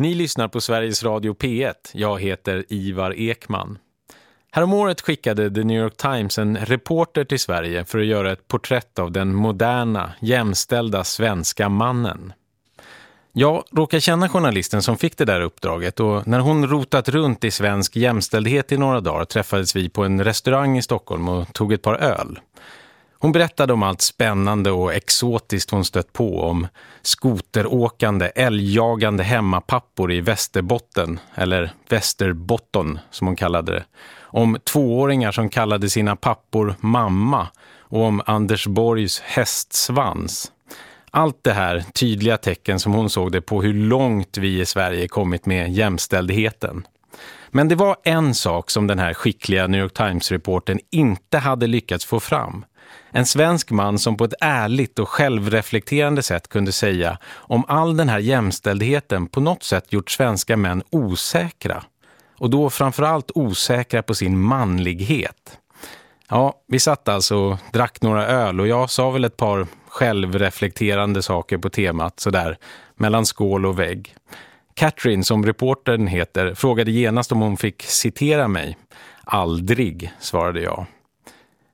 Ni lyssnar på Sveriges Radio P1. Jag heter Ivar Ekman. Häromåret skickade The New York Times en reporter till Sverige för att göra ett porträtt av den moderna, jämställda svenska mannen. Jag råkar känna journalisten som fick det där uppdraget och när hon rotat runt i svensk jämställdhet i några dagar träffades vi på en restaurang i Stockholm och tog ett par öl. Hon berättade om allt spännande och exotiskt hon stött på om skoteråkande, älgjagande hemmapappor i Västerbotten, eller Västerbotton som hon kallade det. Om tvååringar som kallade sina pappor mamma och om Anders Borgs hästsvans. Allt det här tydliga tecken som hon såg det på hur långt vi i Sverige kommit med jämställdheten. Men det var en sak som den här skickliga New York Times-reporten inte hade lyckats få fram. En svensk man som på ett ärligt och självreflekterande sätt kunde säga om all den här jämställdheten på något sätt gjort svenska män osäkra. Och då framförallt osäkra på sin manlighet. Ja, vi satt alltså och drack några öl och jag sa väl ett par självreflekterande saker på temat sådär mellan skål och vägg. Katrin, som reportern heter, frågade genast om hon fick citera mig. Aldrig, svarade jag.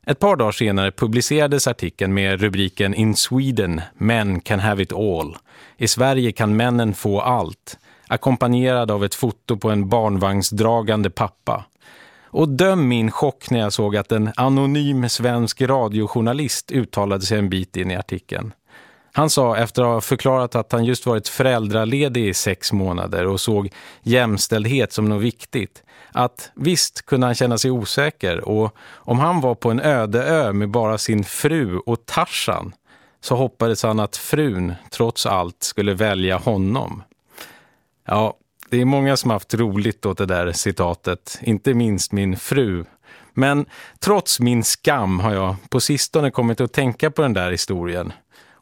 Ett par dagar senare publicerades artikeln med rubriken In Sweden, Men can have it all. I Sverige kan männen få allt. Ackompanjerad av ett foto på en barnvagnsdragande pappa. Och döm min chock när jag såg att en anonym svensk radiojournalist uttalade sig en bit in i artikeln. Han sa efter att ha förklarat att han just varit föräldraledig i sex månader och såg jämställdhet som något viktigt att visst kunde han känna sig osäker och om han var på en öde ö med bara sin fru och Tarsan så hoppades han att frun trots allt skulle välja honom. Ja, det är många som haft roligt åt det där citatet, inte minst min fru. Men trots min skam har jag på sistone kommit att tänka på den där historien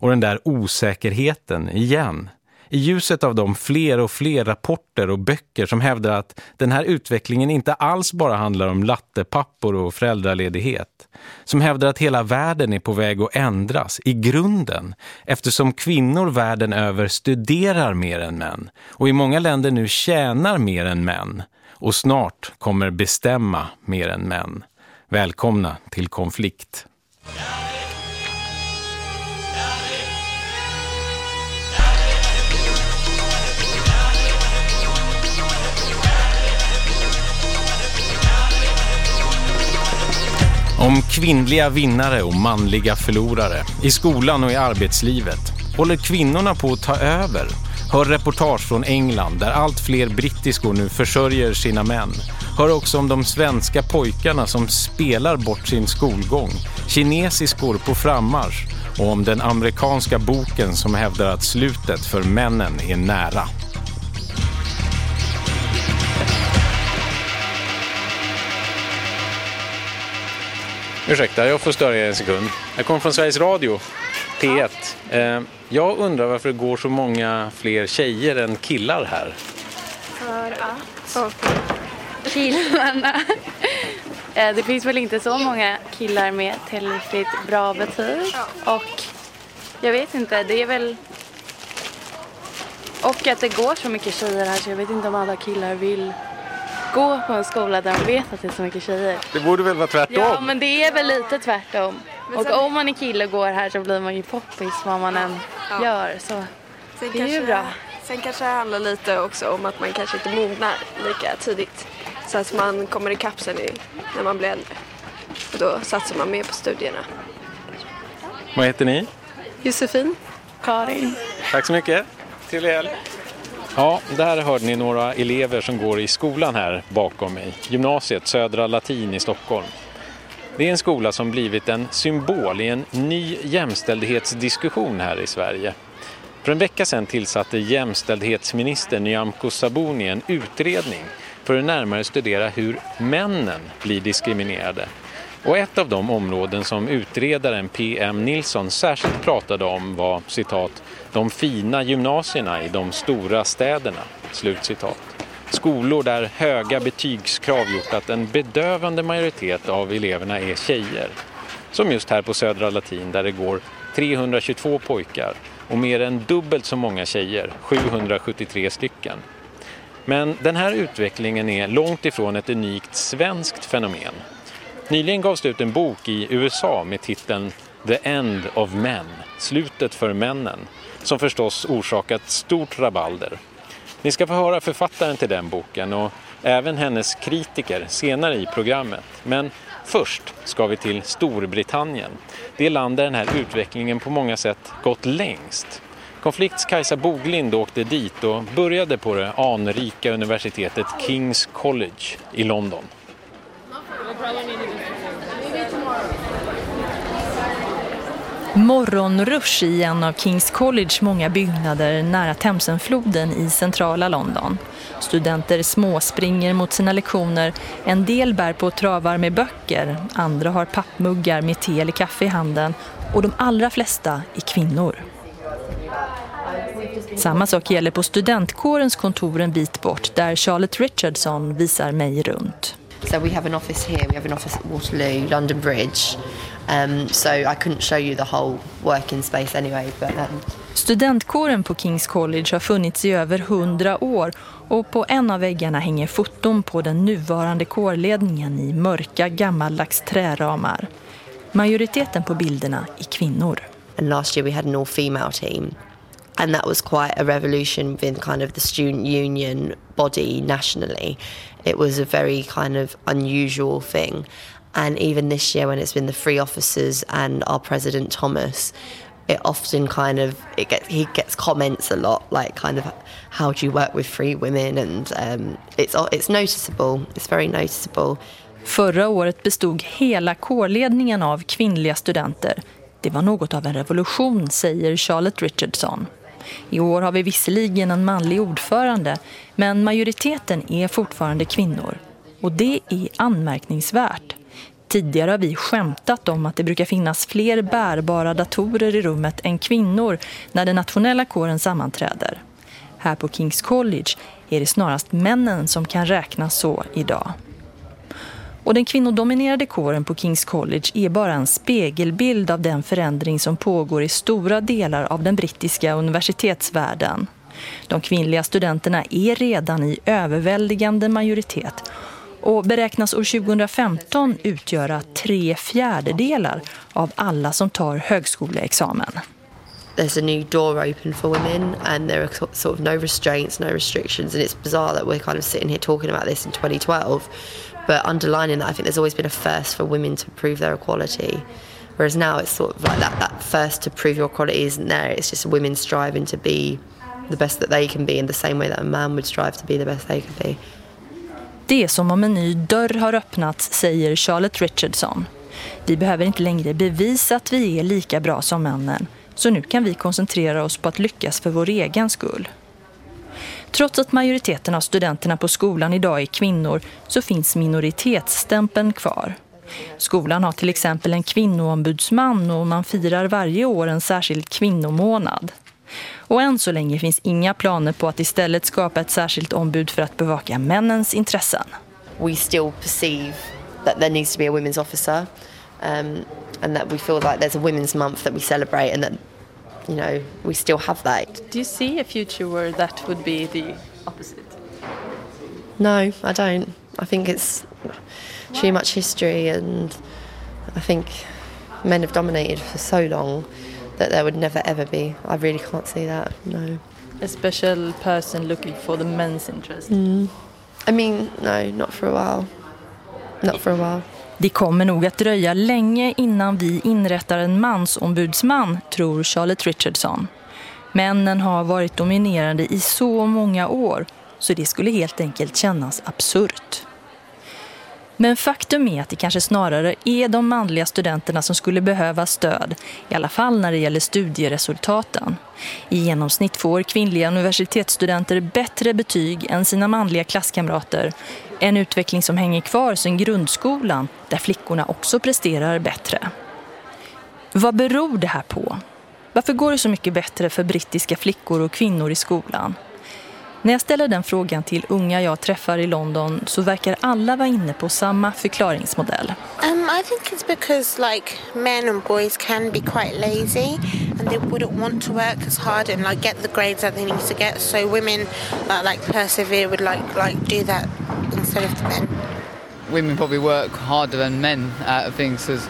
och den där osäkerheten igen i ljuset av de fler och fler rapporter och böcker som hävdar att den här utvecklingen inte alls bara handlar om lattepappor och föräldraledighet. Som hävdar att hela världen är på väg att ändras i grunden eftersom kvinnor världen över studerar mer än män och i många länder nu tjänar mer än män och snart kommer bestämma mer än män. Välkomna till konflikt. Om kvinnliga vinnare och manliga förlorare i skolan och i arbetslivet. Håller kvinnorna på att ta över? Hör reportage från England där allt fler brittiskor nu försörjer sina män. Hör också om de svenska pojkarna som spelar bort sin skolgång. Kinesiskor på frammarsch och om den amerikanska boken som hävdar att slutet för männen är nära. Ursäkta, jag får störa er en sekund. Jag kommer från Sveriges Radio, P1. Ja. Eh, jag undrar varför det går så många fler tjejer än killar här. För att killarna... Eh, det finns väl inte så många killar med tillräckligt bra betyg. Och jag vet inte, det är väl... Och att det går så mycket tjejer här så jag vet inte om alla killar vill gå på en skola där de vet att det är så mycket tjejer. Det borde väl vara tvärtom? Ja, men det är väl lite tvärtom. Och om man är kille och går här så blir man ju poppis vad man än ja. gör. Så sen det är kanske, ju bra. Sen kanske det handlar lite också om att man kanske inte mognar lika tidigt. Så att man kommer i kapseln när man blir äldre. Och då satsar man mer på studierna. Vad heter ni? Josefin. Karin. Tack så mycket. Trevlig helg. Ja, där hörde ni några elever som går i skolan här bakom mig. Gymnasiet Södra Latin i Stockholm. Det är en skola som blivit en symbol i en ny jämställdhetsdiskussion här i Sverige. För en vecka sedan tillsatte jämställdhetsminister Nyamko Sabuni en utredning för att närmare studera hur männen blir diskriminerade. Och ett av de områden som utredaren PM Nilsson särskilt pratade om var citat de fina gymnasierna i de stora städerna. Slutcitat. Skolor där höga betygskrav gjort att en bedövande majoritet av eleverna är tjejer. Som just här på Södra Latin där det går 322 pojkar och mer än dubbelt så många tjejer, 773 stycken. Men den här utvecklingen är långt ifrån ett unikt svenskt fenomen. Nyligen gavs det ut en bok i USA med titeln The End of Men, slutet för männen, som förstås orsakat stort rabalder. Ni ska få höra författaren till den boken och även hennes kritiker senare i programmet. Men först ska vi till Storbritannien, det land där den här utvecklingen på många sätt gått längst. Konflikts Kajsa Boglind åkte dit och började på det anrika universitetet King's College i London. Morgonrush i en av Kings College många byggnader nära Themsenfloden i centrala London. Studenter småspringer mot sina lektioner. En del bär på travar med böcker, andra har pappmuggar med te eller kaffe i handen och de allra flesta är kvinnor. Samma sak gäller på studentkårens kontor en bit bort där Charlotte Richardson visar mig runt. So we have an office here, we have an office at Waterloo, London Bridge. Um, so I couldn't show you the whole working space anyway. But, um... Studentkåren på Kings College har funnits i över hundra år och på en av väggarna hänger foton på den nuvarande kårledningen i mörka gammaldags träramar. Majoriteten på bilderna är kvinnor. And last year we had an all-female team. And that was quite a revolution within kind of the student union body nationally. It was a very kind of unusual thing. And even this year, when it's been the three officers and our president Thomas, it often kind of it gets he gets comments a lot like kind of how do you work with three women and um, it's it's noticeable. It's very noticeable. Förra året bestod hela kårledningen av kvinnliga studenter. Det var något av en revolution, säger Charlotte Richardson. I år har vi visserligen en manlig ordförande, men majoriteten är fortfarande kvinnor. Och det är anmärkningsvärt. Tidigare har vi skämtat om att det brukar finnas fler bärbara datorer i rummet än kvinnor när den nationella kåren sammanträder. Här på Kings College är det snarast männen som kan räknas så idag. Och den kvinnodominerade kåren på Kings College är bara en spegelbild av den förändring som pågår i stora delar av den brittiska universitetsvärlden. De kvinnliga studenterna är redan i överväldigande majoritet och beräknas år 2015 utgöra tre fjärdedelar av alla som tar högskoleexamen. There's a new door open for women and there are sort of no restraints, no restrictions and it's bizarre that we're kind of sitting here talking about this in 2012 but underlining that I think there's always been a first for women to prove their equality whereas now it's sort of like that, that first to prove your equality isn't there it's just women striving to be the best that they can be in the same way that a man would strive to be the best they can be. Det är som om en ny dörr har öppnats, säger Charlotte Richardson. Vi behöver inte längre bevisa att vi är lika bra som männen, så nu kan vi koncentrera oss på att lyckas för vår egen skull. Trots att majoriteten av studenterna på skolan idag är kvinnor så finns minoritetsstämpeln kvar. Skolan har till exempel en kvinnoombudsman och man firar varje år en särskild kvinnomånad. Och än så länge finns inga planer på att istället skapa ett särskilt ombud för att bevaka männens intressen. We still perceive that there needs to be a women's officer um, and that we feel like there's a women's month that we celebrate and that you know we still have that. Do you see a future where that would be the opposite? No, I don't. I think it's too much history and I think men have dominated for so long that there would never ever be. I really can't see that. No. A special person looking for the men's interest. Mm. I mean, no, not for a while. Not for a while. Det kommer nog att dröja länge innan vi inrättar en mansombudsman, tror Charlotte Richardson. Männen har varit dominerande i så många år så det skulle helt enkelt kännas absurt. Men faktum är att det kanske snarare är de manliga studenterna som skulle behöva stöd, i alla fall när det gäller studieresultaten. I genomsnitt får kvinnliga universitetsstudenter bättre betyg än sina manliga klasskamrater. En utveckling som hänger kvar sedan grundskolan, där flickorna också presterar bättre. Vad beror det här på? Varför går det så mycket bättre för brittiska flickor och kvinnor i skolan? När jag ställer den frågan till unga jag träffar i London så verkar alla vara inne på samma förklaringsmodell. Um, I think it's because like men and boys can be quite lazy and they wouldn't want to work as hard and like get the grades that they need to get. So women that like persevere would like like do that instead of the men. Women probably work harder than men at things because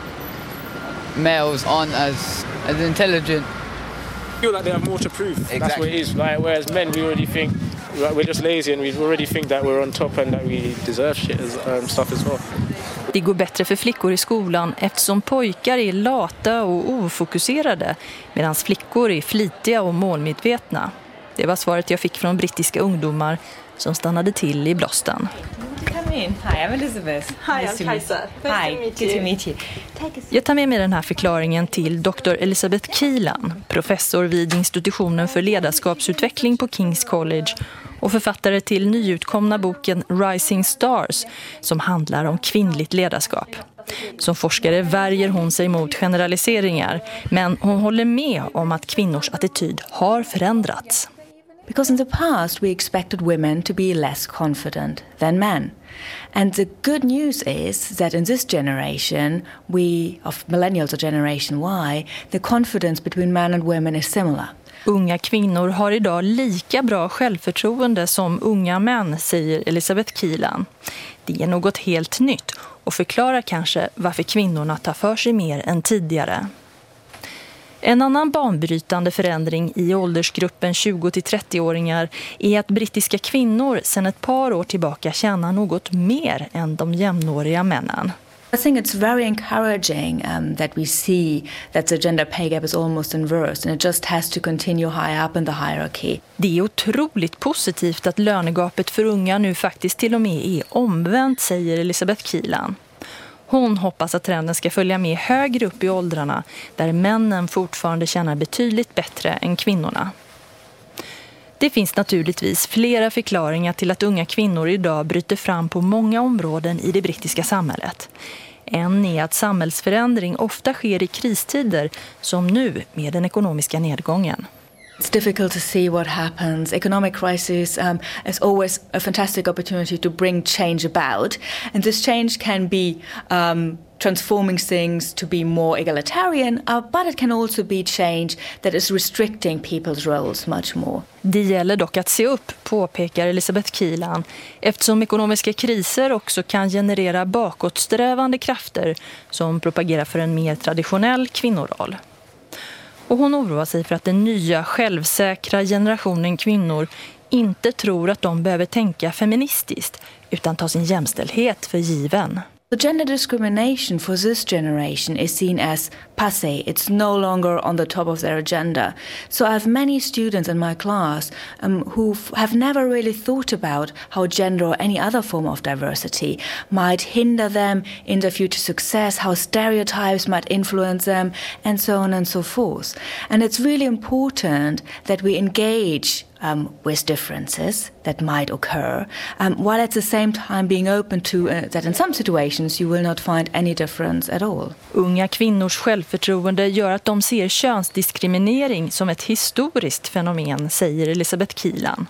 males aren't as as intelligent. feel like they have more to prove. Exactly. That's what it is. Like, whereas men, we already think we're just lazy and we already think that we're on top and that we deserve shit as, um, stuff as well. Det går bättre för flickor i skolan eftersom pojkar är lata och ofokuserade medan flickor är flitiga och målmedvetna. Det var svaret jag fick från brittiska ungdomar som stannade till i blåsten. In. Hi, I'm Elizabeth. Hi, nice I'm Kajsa. Nice Hi, good to meet you. Jag tar med mig den här förklaringen till Dr. Elizabeth Keelan, professor vid institutionen för ledarskapsutveckling på King's College och författare till nyutkomna boken Rising Stars som handlar om kvinnligt ledarskap. Som forskare värjer hon sig mot generaliseringar men hon håller med om att kvinnors attityd har förändrats. Because in the past we expected women to be less confident than men. And the good news is that in this generation, we, of millennials or generation Y, the confidence between men and women is similar. Unga kvinnor har idag lika bra självförtroende som unga män, säger Elisabeth Kilan. Det är något helt nytt och förklarar kanske varför kvinnorna tar för sig mer än tidigare. En annan banbrytande förändring i åldersgruppen 20-30-åringar är att brittiska kvinnor sedan ett par år tillbaka tjänar något mer än de jämnåriga männen. I think it's very encouraging um, that we see that the gender pay gap is almost inverse and it just has to continue high up in the hierarchy. Det är otroligt positivt att lönegapet för unga nu faktiskt till och med är omvänt, säger Elisabeth Kilan. Hon hoppas att trenden ska följa med högre upp i åldrarna där männen fortfarande tjänar betydligt bättre än kvinnorna. Det finns naturligtvis flera förklaringar till att unga kvinnor idag bryter fram på många områden i det brittiska samhället. En är att samhällsförändring ofta sker i kristider som nu med den ekonomiska nedgången. It's difficult to see what happens. Economic crisis um, is always a fantastic opportunity to bring change about. And this change can be um, transforming things to be more egalitarian, uh, but it can also be change that is restricting people's roles much more. Det gäller dock att se upp, påpekar Elisabeth Kilan, eftersom ekonomiska kriser också kan generera bakåtsträvande krafter som propagerar för en mer traditionell kvinnoroll. Och hon oroar sig för att den nya självsäkra generationen kvinnor inte tror att de behöver tänka feministiskt utan ta sin jämställdhet för given. The gender discrimination for this generation is seen as passe. It's no longer on the top of their agenda. So I have many students in my class um, who have never really thought about how gender or any other form of diversity might hinder them in their future success, how stereotypes might influence them, and so on and so forth. And it's really important that we engage um, with differences that might occur, um, while at the same time being open to uh, that in some situations you will not find any difference at all. Unga kvinnors självförtroende gör att de ser könsdiskriminering som ett historiskt fenomen, säger Elisabeth Kilan.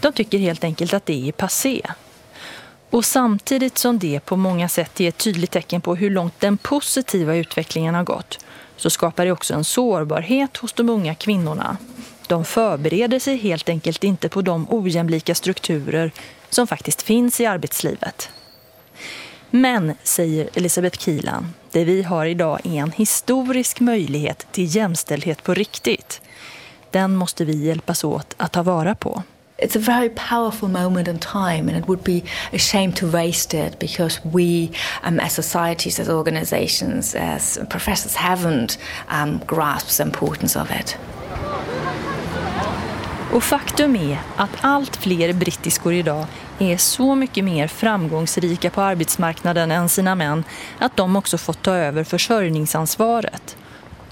De tycker helt enkelt att det är passé. Och samtidigt som det på många sätt är ett tydligt tecken på hur långt den positiva utvecklingen har gått så skapar det också en sårbarhet hos de unga kvinnorna. De förbereder sig helt enkelt inte på de ojämlika strukturer som faktiskt finns i arbetslivet. Men, säger Elisabeth Kilan, det vi har idag är en historisk möjlighet till jämställdhet på riktigt. Den måste vi hjälpas åt att ta vara på. It's a very powerful moment in time, and it would be a shame to waste it because we, um, as societies, as organizations, as professors, haven't um, grasped the importance of it. Och faktum är att allt fler brittiskor idag är så mycket mer framgångsrika på arbetsmarknaden än sina män att de också fått ta över försörjningsansvaret.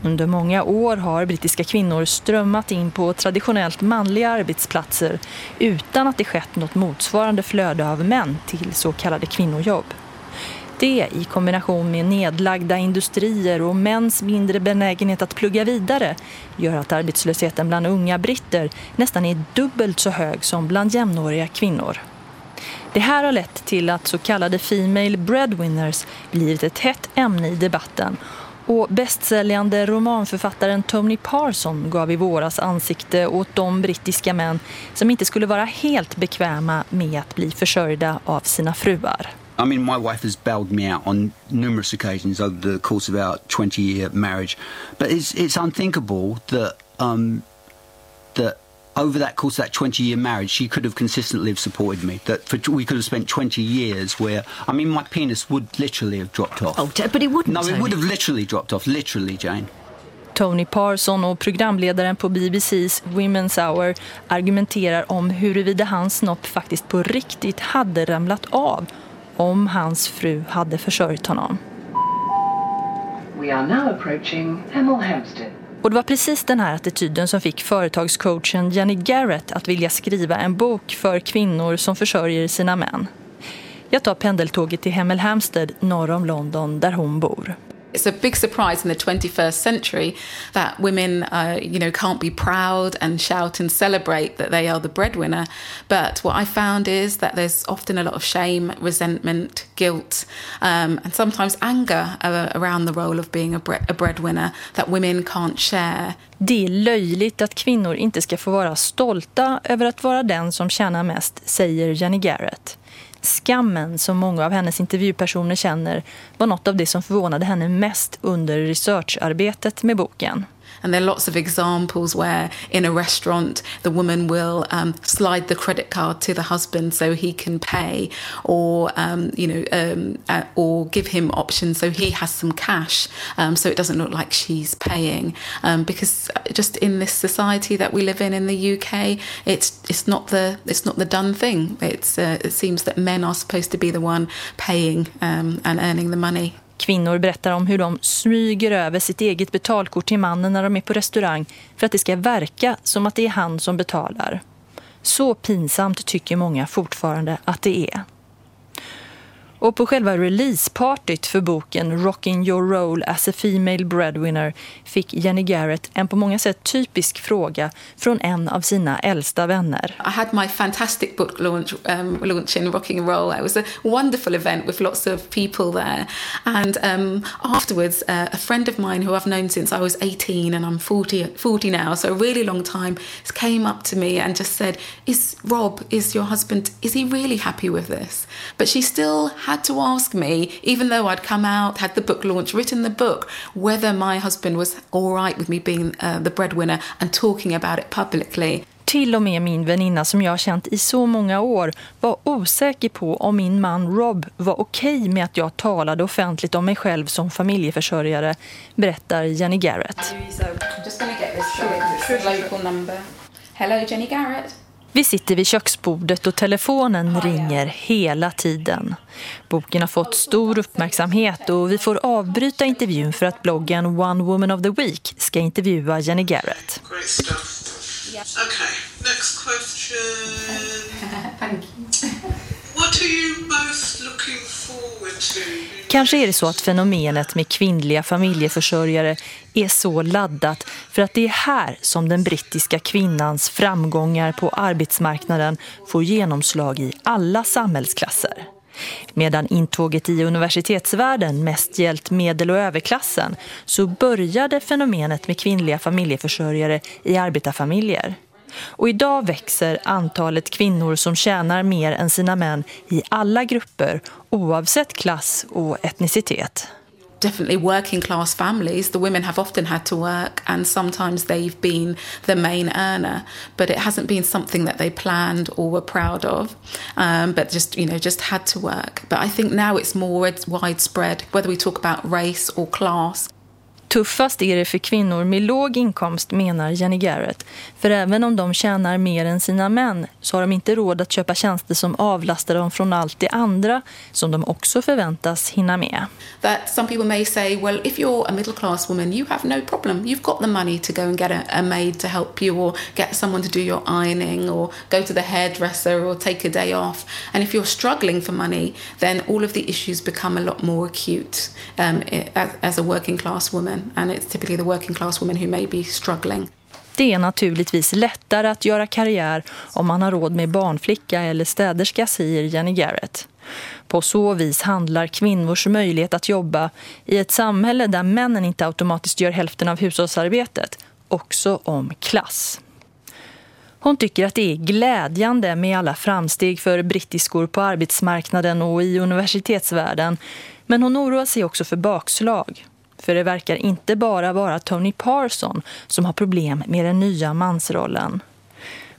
Under många år har brittiska kvinnor strömmat in på traditionellt manliga arbetsplatser utan att det skett något motsvarande flöde av män till så kallade kvinnojobb. Det i kombination med nedlagda industrier och mäns mindre benägenhet att plugga vidare gör att arbetslösheten bland unga britter nästan är dubbelt så hög som bland jämnåriga kvinnor. Det här har lett till att så kallade female breadwinners blivit ett hett ämne i debatten Och bästsäljande romanförfattaren Tony Parson gav i våras ansikte åt de brittiska män som inte skulle vara helt bekväma med att bli försörjda av sina fruar. I mean, my wife has bailed me out on numerous occasions over the course of our 20-year marriage. But it's, it's unthinkable that, um, that over that course of that 20 year marriage, she could have consistently have supported me. That for, we could have spent 20 years where, I mean, my penis would literally have dropped off. Oh, but it wouldn't. No, it would have literally dropped off. Literally, Jane. Tony Parson och programledaren på BBCs Women's Hour argumenterar om huruvida hans snopp faktiskt på riktigt hade ramlat av om hans fru hade försörjt honom. We are now approaching Hemel Hempstead. Och det var precis den här attityden som fick företagscoachen Jenny Garrett att vilja skriva en bok för kvinnor som försörjer sina män. Jag tar pendeltåget till Hemel Hempstead norr om London där hon bor. It's a big surprise in the 21st century that women, uh, you know, can't be proud and shout and celebrate that they are the breadwinner. But what I found is that there's often a lot of shame, resentment, guilt, um, and sometimes anger uh, around the role of being a, bre- a breadwinner that women can't share. Det är löjligt att kvinnor inte ska få vara stolta över att vara den som tjänar mest, säger Jenny Garrett. Skammen som många av hennes intervjupersoner känner var något av det som förvånade henne mest under researcharbetet med boken. And there are lots of examples where in a restaurant the woman will um, slide the credit card to the husband so he can pay, or um, you know, um, uh, or give him options so he has some cash, um, so it doesn't look like she's paying. Um, because just in this society that we live in in the UK, it's it's not the it's not the done thing. It's uh, it seems that men are supposed to be the one paying um, and earning the money. Kvinnor berättar om hur de smyger över sitt eget betalkort till mannen när de är på restaurang för att det ska verka som att det är han som betalar. Så pinsamt tycker många fortfarande att det är. Och på själva releasepartyt för boken Rocking Your Role as a Female Breadwinner fick Jenny Garrett en på många sätt typisk fråga från en av sina äldsta vänner. I had my fantastic book launch, um, launch in Rocking Your Roll. It was a wonderful event with lots of people there. And um, afterwards, uh, a friend of mine who I've known since I was 18 and I'm 40, 40 now, so a really long time, came up to me and just said, is Rob, is your husband, is he really happy with this? But she still had to ask me, even though I'd come out, had the book launch, written the book, whether my husband was all right with me being uh, the breadwinner and talking about it publicly. Till och med min väninna som jag har känt i så många år var osäker på om min man Rob var okej med att jag talade offentligt om mig själv som familjeförsörjare, berättar Jenny Garrett. Hello, Jenny Garrett. Vi sitter vid köksbordet och telefonen ringer hela tiden. Boken har fått stor uppmärksamhet och vi får avbryta intervjun för att bloggen One Woman of the Week ska intervjua Jenny Garrett. Great stuff. Okay, next question. Thank you. What are you most looking? Kanske är det så att fenomenet med kvinnliga familjeförsörjare är så laddat för att det är här som den brittiska kvinnans framgångar på arbetsmarknaden får genomslag i alla samhällsklasser. Medan intåget i universitetsvärlden mest gällt medel- och överklassen så började fenomenet med kvinnliga familjeförsörjare i arbetarfamiljer. Och idag växer antalet kvinnor som tjänar mer än sina män i alla grupper oavsett klass och etnicitet. definitely working class families, the women have often had to work and sometimes they've been the main earner, but it hasn't been something that they planned or were proud of, um, but just, you know, just had to work. But I think now it's more widespread, whether we talk about race or class. Tuffast är det för kvinnor med låg inkomst, menar Jenny Garrett. För även om de tjänar mer än sina män så har de inte råd att köpa tjänster som avlastar dem från allt det andra som de också förväntas hinna med. That some people may say, well, if you're a middle class woman, you have no problem. You've got the money to go and get a, a maid to help you or get someone to do your ironing or go to the hairdresser or take a day off. And if you're struggling for money, then all of the issues become a lot more acute um, as, as a working class woman. And it's typically the working class woman who may be struggling. Det är naturligtvis lättare att göra karriär om man har råd med barnflicka eller städerska, säger Jenny Garrett. På så vis handlar kvinnors möjlighet att jobba i ett samhälle där männen inte automatiskt gör hälften av hushållsarbetet också om klass. Hon tycker att det är glädjande med alla framsteg för brittiskor på arbetsmarknaden och i universitetsvärlden. Men hon oroar sig också för bakslag. För det verkar inte bara vara Tony Parson som har problem med den nya mansrollen.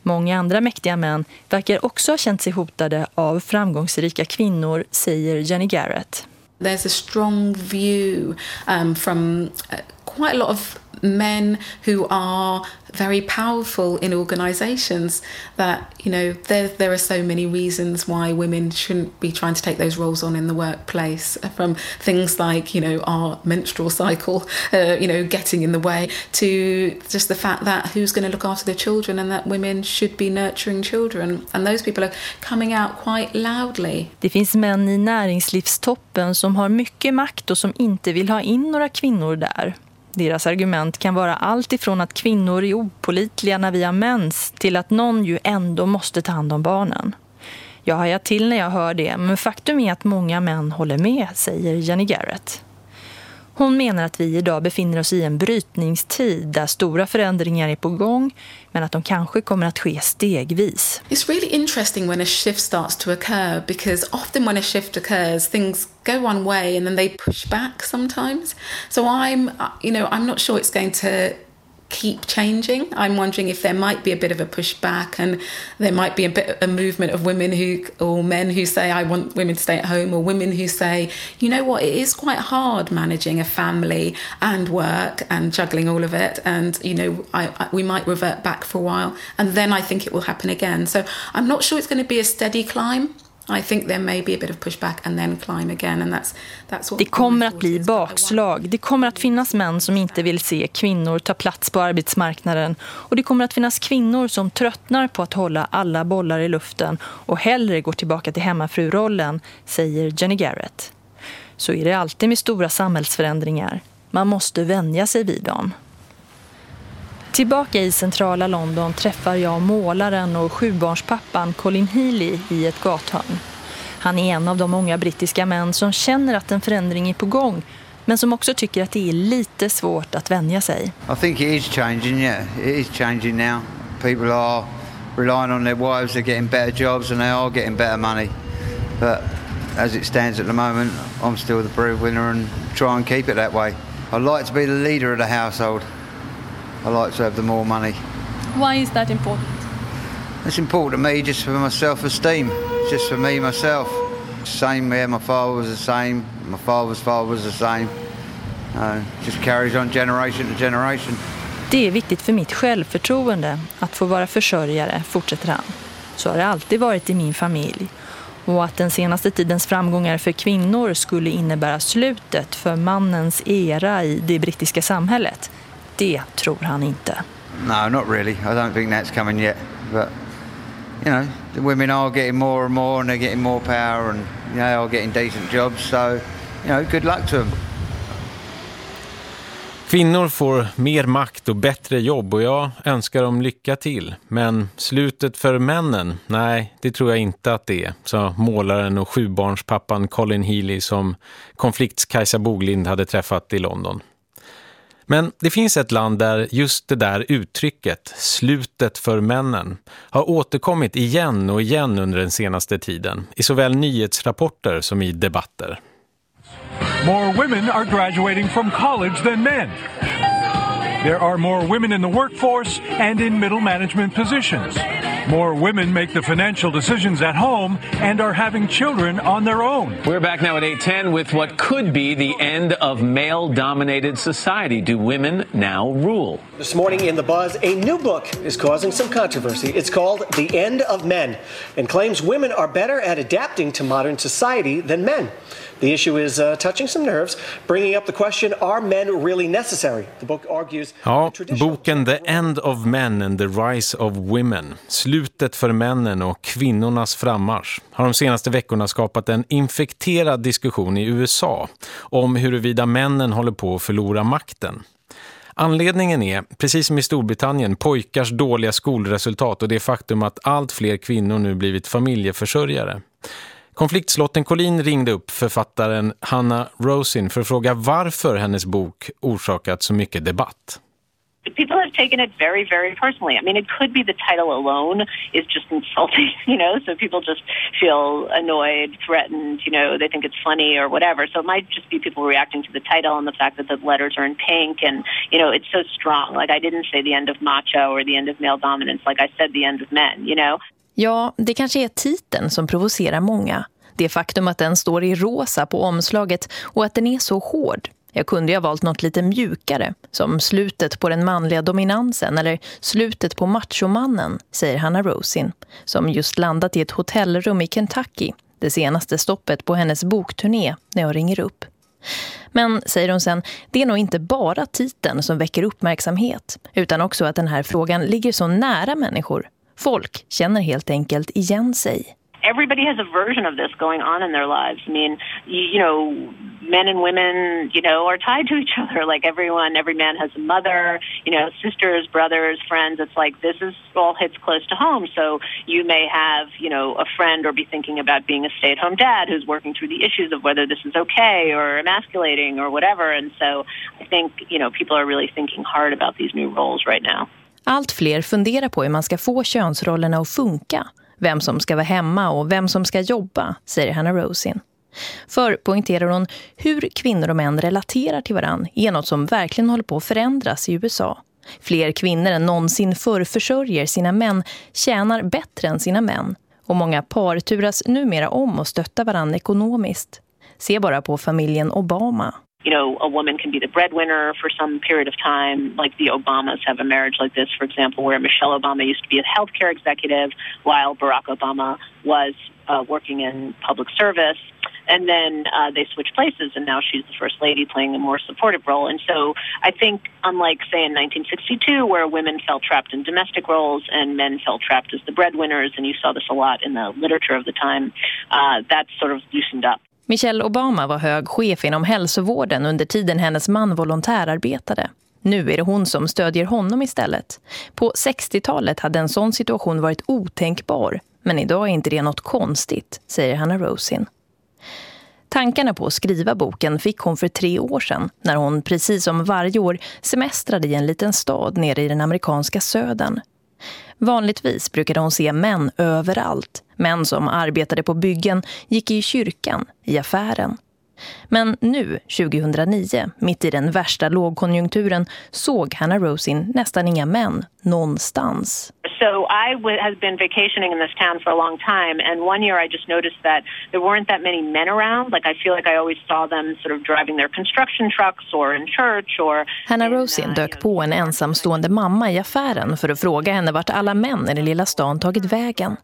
Många andra mäktiga män verkar också ha känt sig hotade av framgångsrika kvinnor, säger Jenny Garrett. There's a strong view um, from uh, quite a lot of men who are very powerful in organizations that you know there there are so many reasons why women shouldn't be trying to take those roles on in the workplace from things like you know our menstrual cycle uh, you know getting in the way to just the fact that who's going to look after the children and that women should be nurturing children. And those people are coming out quite loudly. Det finns män i näringslivstoppen som har mycket makt och som inte vill ha in några kvinnor där Deras argument kan vara allt ifrån att kvinnor är opolitliga när vi har mens till att någon ju ändå måste ta hand om barnen. Jag hajar till när jag hör det, men faktum är att många män håller med, säger Jenny Garrett. Hon menar att vi idag befinner oss i en brytningstid där stora förändringar är på gång men att de kanske kommer att ske stegvis. It's really interesting when a shift starts to occur because often when a shift occurs things go one way and then they push back sometimes. So I'm uh, you know I'm not sure it's going to keep changing. I'm wondering if there might be a bit of a pushback and there might be a bit a movement of women who or men who say I want women to stay at home or women who say, you know what, it is quite hard managing a family and work and juggling all of it and you know I, I, we might revert back for a while and then I think it will happen again. So I'm not sure it's going to be a steady climb. Det kommer att bli bakslag. Det kommer att finnas män som inte vill se kvinnor ta plats på arbetsmarknaden och det kommer att finnas kvinnor som tröttnar på att hålla alla bollar i luften och hellre går tillbaka till hemmafrurollen, säger Jenny Garrett. Så är det alltid med stora samhällsförändringar. Man måste vänja sig vid dem. Tillbaka i centrala London träffar jag målaren och sjubarnspappan Colin Healy i ett gathörn. Han är en av de många brittiska män som känner att en förändring är på gång men som också tycker att det är lite svårt att vänja sig. I think it is changing, yeah. It is changing now. People are relying on their wives, they're getting better jobs and they are getting better money. But as it stands at the moment, I'm still the breadwinner and try and keep it that way. I like to be the leader of the household. I like to have the more money. Why is that important? It's important to me just for my self-esteem, just for me myself. Same where my father was the same, my father's father was the same. Uh, just carries on generation to generation. Det är viktigt för mitt självförtroende att få vara försörjare, fortsätter han. Så har det alltid varit i min familj. Och att den senaste tidens framgångar för kvinnor skulle innebära slutet för mannens era i det brittiska samhället – det tror han inte. No, not really. I don't think that's coming yet. But you know, the women are getting more and more, and they're getting more power, and you know, are getting decent jobs. So, you know, good luck to them. Kvinnor får mer makt och bättre jobb och jag önskar dem lycka till. Men slutet för männen, nej det tror jag inte att det är, sa målaren och sjubarnspappan Colin Healy som konflikts Kajsa Boglind hade träffat i London. Men det finns ett land där just det där uttrycket, slutet för männen, har återkommit igen och igen under den senaste tiden, i såväl nyhetsrapporter som i debatter. More women are graduating from college than men. There are more women in the workforce and in middle management positions. More women make the financial decisions at home and are having children on their own. We're back now at 810 with what could be the end of male dominated society. Do women now rule? This morning in The Buzz, a new book is causing some controversy. It's called The End of Men and claims women are better at adapting to modern society than men. The issue is uh, touching some nerves, bringing up the question, are men really necessary? The book argues... Ja, boken The End of Men and the Rise of Women, slutet för männen och kvinnornas frammarsch, har de senaste veckorna skapat en infekterad diskussion i USA om huruvida männen håller på att förlora makten. Anledningen är, precis som i Storbritannien, pojkars dåliga skolresultat och det faktum att allt fler kvinnor nu blivit familjeförsörjare. Konfliktslotten Collin ringde upp författaren Hanna Rosin för att fråga varför hennes bok orsakat så mycket debatt. people have taken it very, very personally. I mean, it could be the title alone is just insulting, you know, so people just feel annoyed, threatened, you know, they think it's funny or whatever. So it might just be people reacting to the title and the fact that the letters are in pink and, you know, it's so strong. Like I didn't say the end of macho or the end of male dominance, like I said the end of men, you know. Ja, det kanske är titeln som provocerar många. Det faktum att den står i rosa på omslaget och att den är så hård Jag kunde ju ha valt något lite mjukare, som slutet på den manliga dominansen eller slutet på machomannen, säger Hanna Rosin, som just landat i ett hotellrum i Kentucky, det senaste stoppet på hennes bokturné när jag ringer upp. Men, säger hon sen, det är nog inte bara titeln som väcker uppmärksamhet, utan också att den här frågan ligger så nära människor. Folk känner helt enkelt igen sig. everybody has a version of this going on in their lives. I mean, you, know, men and women, you know, are tied to each other. Like everyone, every man has a mother, you know, sisters, brothers, friends. It's like this is all hits close to home. So you may have, you know, a friend or be thinking about being a stay-at-home dad who's working through the issues of whether this is okay or emasculating or whatever. And so I think, you know, people are really thinking hard about these new roles right now. Allt fler funderar på hur man ska få könsrollerna att funka. vem som ska vara hemma och vem som ska jobba, säger Hannah Rosin. För, poängterar hon, hur kvinnor och män relaterar till varann är något som verkligen håller på att förändras i USA. Fler kvinnor än någonsin förr försörjer sina män, tjänar bättre än sina män. Och många par turas numera om och stötta varann ekonomiskt. Se bara på familjen Obama. You know, a woman can be the breadwinner for some period of time, like the Obamas have a marriage like this, for example, where Michelle Obama used to be a healthcare executive while Barack Obama was uh, working in public service. And then uh, they switched places, and now she's the first lady playing a more supportive role. And so I think, unlike, say, in 1962, where women felt trapped in domestic roles and men felt trapped as the breadwinners, and you saw this a lot in the literature of the time, uh, that's sort of loosened up. Michelle Obama var hög chef inom hälsovården under tiden hennes man volontärarbetade. Nu är det hon som stödjer honom istället. På 60-talet hade en sån situation varit otänkbar, men idag är inte det något konstigt, säger Hannah Rosin. Tankarna på att skriva boken fick hon för tre år sedan när hon precis som varje år semestrade i en liten stad nere i den amerikanska södern. Vanligtvis brukade hon se män överallt. Män som arbetade på byggen, gick i kyrkan, i affären. Men nu, 2009, mitt i den värsta lågkonjunkturen, såg Hannah Rosin nästan inga män någonstans. So I has been vacationing in this town for a long time, and one year I just noticed that there weren't that many men around. Like I feel like I always saw them sort of driving their construction trucks or in church or. Hannah Rosin dök på en ensamstående mamma i affären för att fråga henne vart alla män i den lilla stan tagit vägen.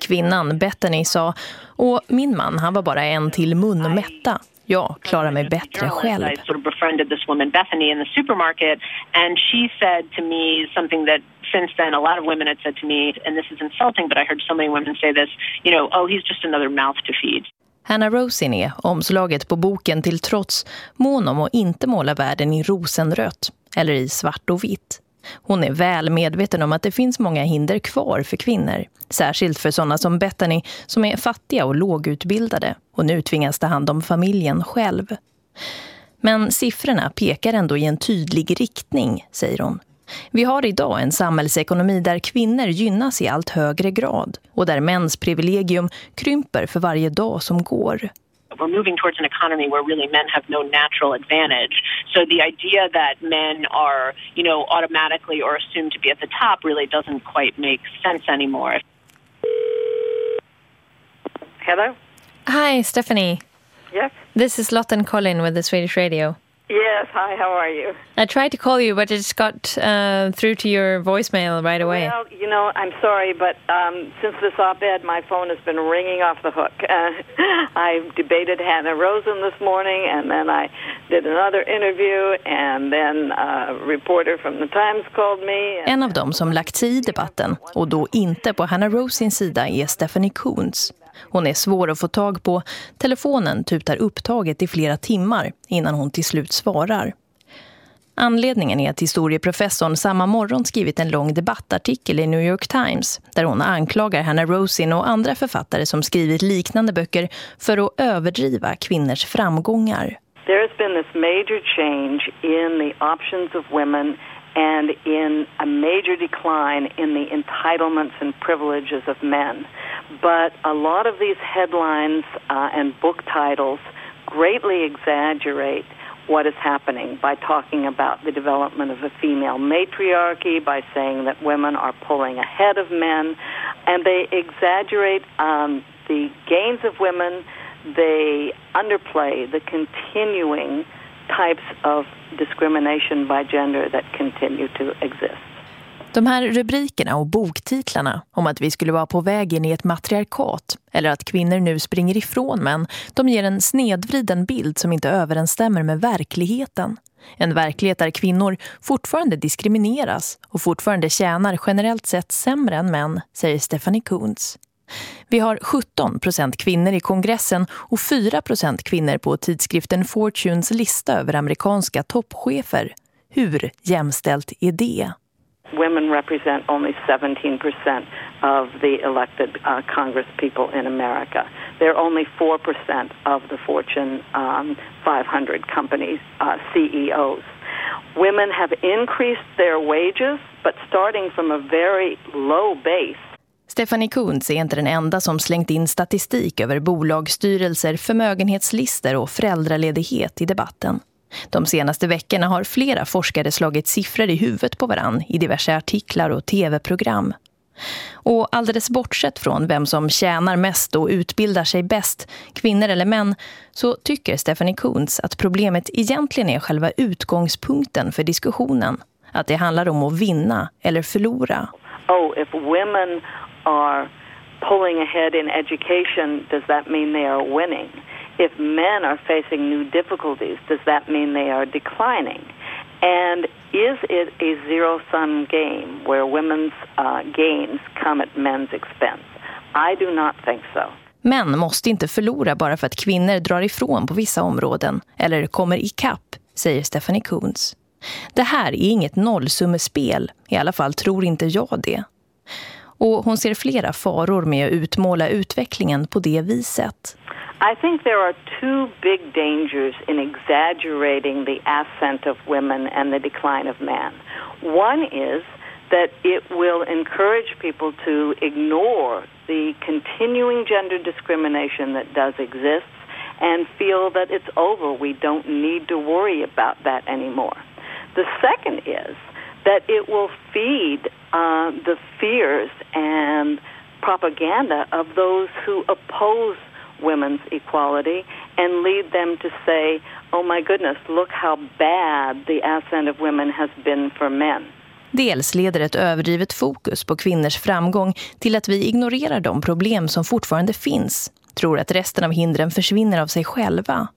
Kvinnan, Bethany, sa och min man, han var bara en till mun och mätta. Jag klarar mig bättre själv. I sort of befriended this woman Bethany in the supermarket and she said to me something that since then a lot of women had said to me and this is insulting but I heard so many women say this, you know, oh he's just another mouth to feed. Hannah Rosin är, omslaget på boken till trots, mån om att inte måla världen i rosenrött eller i svart och vitt. Hon är väl medveten om att det finns många hinder kvar för kvinnor. Särskilt för sådana som Bethany som är fattiga och lågutbildade och nu tvingas ta hand om familjen själv. Men siffrorna pekar ändå i en tydlig riktning, säger hon. Vi har idag en samhällsekonomi där kvinnor gynnas i allt högre grad och där mäns privilegium krymper för varje dag som går. We're moving towards an economy where really men have no natural advantage. So the idea that men are, you know, automatically or assumed to be at the top really doesn't quite make sense anymore. Hello? Hi, Stephanie. Yes? This is Lotten Collin with the Swedish Radio. Yes, hi, how are you? I tried to call you, but it just got uh, through to your voicemail right away. Well, you know, I'm sorry, but um, since this op-ed, my phone has been ringing off the hook. Uh, I debated Hannah Rosen this morning, and then I did another interview, and then a reporter from the Times called me. En av dem som lagt sig i debatten, och då inte på Hannah Rosins sida, är Stephanie Coons. Hon är svår att få tag på. Telefonen tutar upptaget i flera timmar innan hon till slut svarar. Anledningen är att historieprofessorn samma morgon skrivit en lång debattartikel i New York Times där hon anklagar Hannah Rosin och andra författare som skrivit liknande böcker för att överdriva kvinnors framgångar. There has been this major change in the options of women and in a major decline in the entitlements and privileges of men. But a lot of these headlines uh, and book titles greatly exaggerate what is happening by talking about the development of a female matriarchy, by saying that women are pulling ahead of men, and they exaggerate um, the gains of women. They underplay the continuing types of discrimination by gender that continue to exist. De här rubrikerna och boktitlarna om att vi skulle vara på väg in i ett matriarkat eller att kvinnor nu springer ifrån män, de ger en snedvriden bild som inte överensstämmer med verkligheten. En verklighet där kvinnor fortfarande diskrimineras och fortfarande tjänar generellt sett sämre än män, säger Stephanie Kunz. Vi har 17 procent kvinnor i kongressen och 4 procent kvinnor på tidskriften Fortunes lista över amerikanska toppchefer. Hur jämställt är det? women represent only 17% of the elected uh, Congress people in America. They're only 4% of the Fortune um, 500 companies' uh, CEOs. Women have increased their wages, but starting from a very low base. Stephanie Kuntz är inte den enda som slängt in statistik över bolagsstyrelser, förmögenhetslister och föräldraledighet i debatten. De senaste veckorna har flera forskare slagit siffror i huvudet på varann i diverse artiklar och tv-program. Och alldeles bortsett från vem som tjänar mest och utbildar sig bäst, kvinnor eller män, så tycker Stephanie Kuntz att problemet egentligen är själva utgångspunkten för diskussionen. Att det handlar om att vinna eller förlora. Oh, if women are pulling ahead in education, does that mean they are winning? if men are facing new difficulties, does that mean they are declining? And is it a zero sum game where women's uh, gains come at men's expense? I do not think so. Män måste inte förlora bara för att kvinnor drar ifrån på vissa områden eller kommer i kapp, säger Stephanie Coons. Det här är inget nollsummespel, i alla fall tror inte jag det. Och hon ser flera faror med att utmåla utvecklingen på det viset. I think there are two big dangers in exaggerating the ascent of women and the decline of man. One is that it will encourage people to ignore the continuing gender discrimination that does exist and feel that it's over. We don't need to worry about that anymore. The second is that it will feed uh, the fears and propaganda of those who oppose women's equality and lead them to say, oh my goodness, look how bad the ascent of women has been for men. Dels leder ett överdrivet fokus på kvinnors framgång till att vi ignorerar de problem som fortfarande finns, tror att resten av hindren försvinner av sig själva.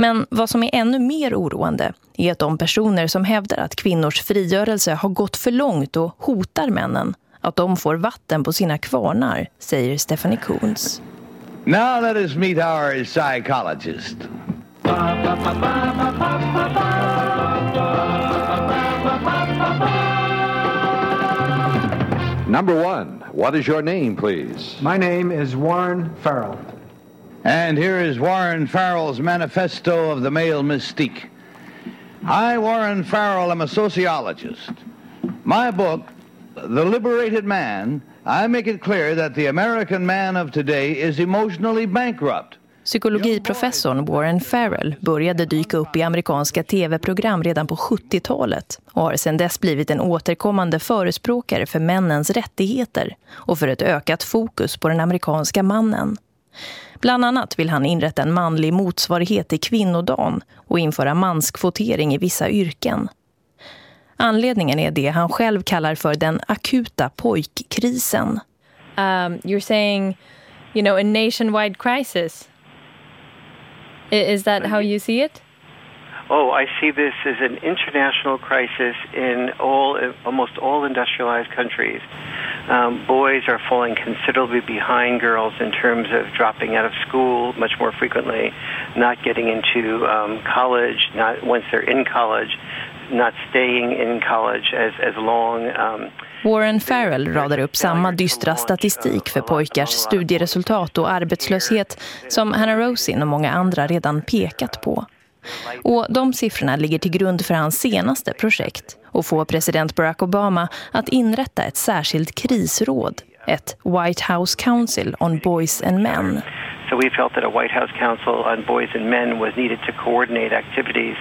Men vad som är ännu mer oroande är att de personer som hävdar att kvinnors frigörelse har gått för långt och hotar männen, att de får vatten på sina kvarnar, säger Stephanie Coons. Now let us meet our psychologist. Number one, what is your name, please? My name is Warren Farrell. And here is Warren Farrell's manifesto of the male mystique. I, Warren Farrell, am a sociologist. My book, The Liberated Man, I make it clear that the American man of today is emotionally bankrupt. Psykologiprofessorn Warren Farrell började dyka upp i amerikanska tv-program redan på 70-talet och har sedan dess blivit en återkommande förespråkare för männens rättigheter och för ett ökat fokus på den amerikanska mannen. Bland annat vill han inrätta en manlig motsvarighet till kvinnodagen och införa manskvotering i vissa yrken. Anledningen är det han själv kallar för den akuta pojkkrisen. Um, you're saying, you know, a nationwide crisis. Is that how you see it? Oh, I see this as an international crisis in all, almost all industrialized countries. Um, boys are falling considerably behind girls in terms of dropping out of school much more frequently, not getting into um, college, not once they're in college, not staying in college as, as long. Um, Warren Farrell radar upp samma dystra statistik för pojkars studieresultat och arbetslöshet som Hannah Rosin och många andra redan pekat på. Och de siffrorna ligger till grund för hans senaste projekt och få president Barack Obama att inrätta ett särskilt krisråd, ett White House Council on Boys and Men. So we felt that a White House Council on Boys and Men was needed to coordinate activities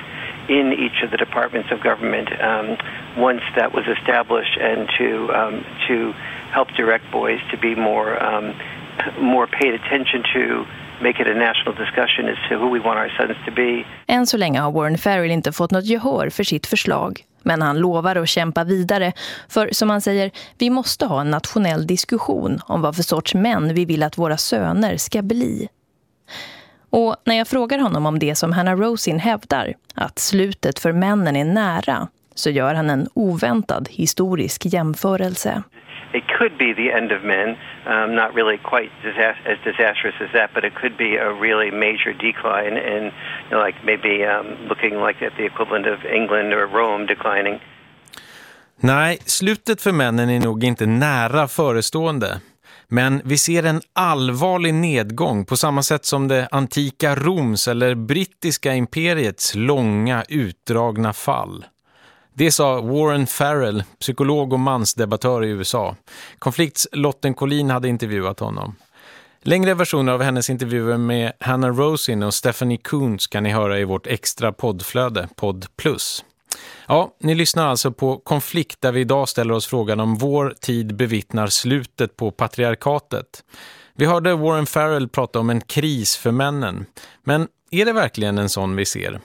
in each of the departments of government um, once that was established and to um, to help direct boys to be more um, more paid attention to make it a national discussion as to who we want our sons to be. Än så länge har Warren Farrell inte fått något gehör för sitt förslag. Men han lovar att kämpa vidare. För som han säger, vi måste ha en nationell diskussion om vad för sorts män vi vill att våra söner ska bli. Och när jag frågar honom om det som Hannah Rosin hävdar, att slutet för männen är nära, så gör han en oväntad historisk jämförelse. It could be the end of men, um, not really quite as disastrous as that, but it could be a really major decline in, you know, like maybe um, looking like at the equivalent of England or Rome declining. Nej, slutet för männen är nog inte nära förestående. Men vi ser en allvarlig nedgång på samma sätt som det antika Roms eller brittiska imperiets långa utdragna fall. Det sa Warren Farrell, psykolog och mansdebattör i USA. Konflikts Lotten Collin hade intervjuat honom. Längre versioner av hennes intervjuer med Hannah Rosin och Stephanie Koons kan ni höra i vårt extra poddflöde, Podd Plus. Ja, ni lyssnar alltså på Konflikt där vi idag ställer oss frågan om vår tid bevittnar slutet på patriarkatet. Vi hörde Warren Farrell prata om en kris för männen. Men är det verkligen en sån vi ser?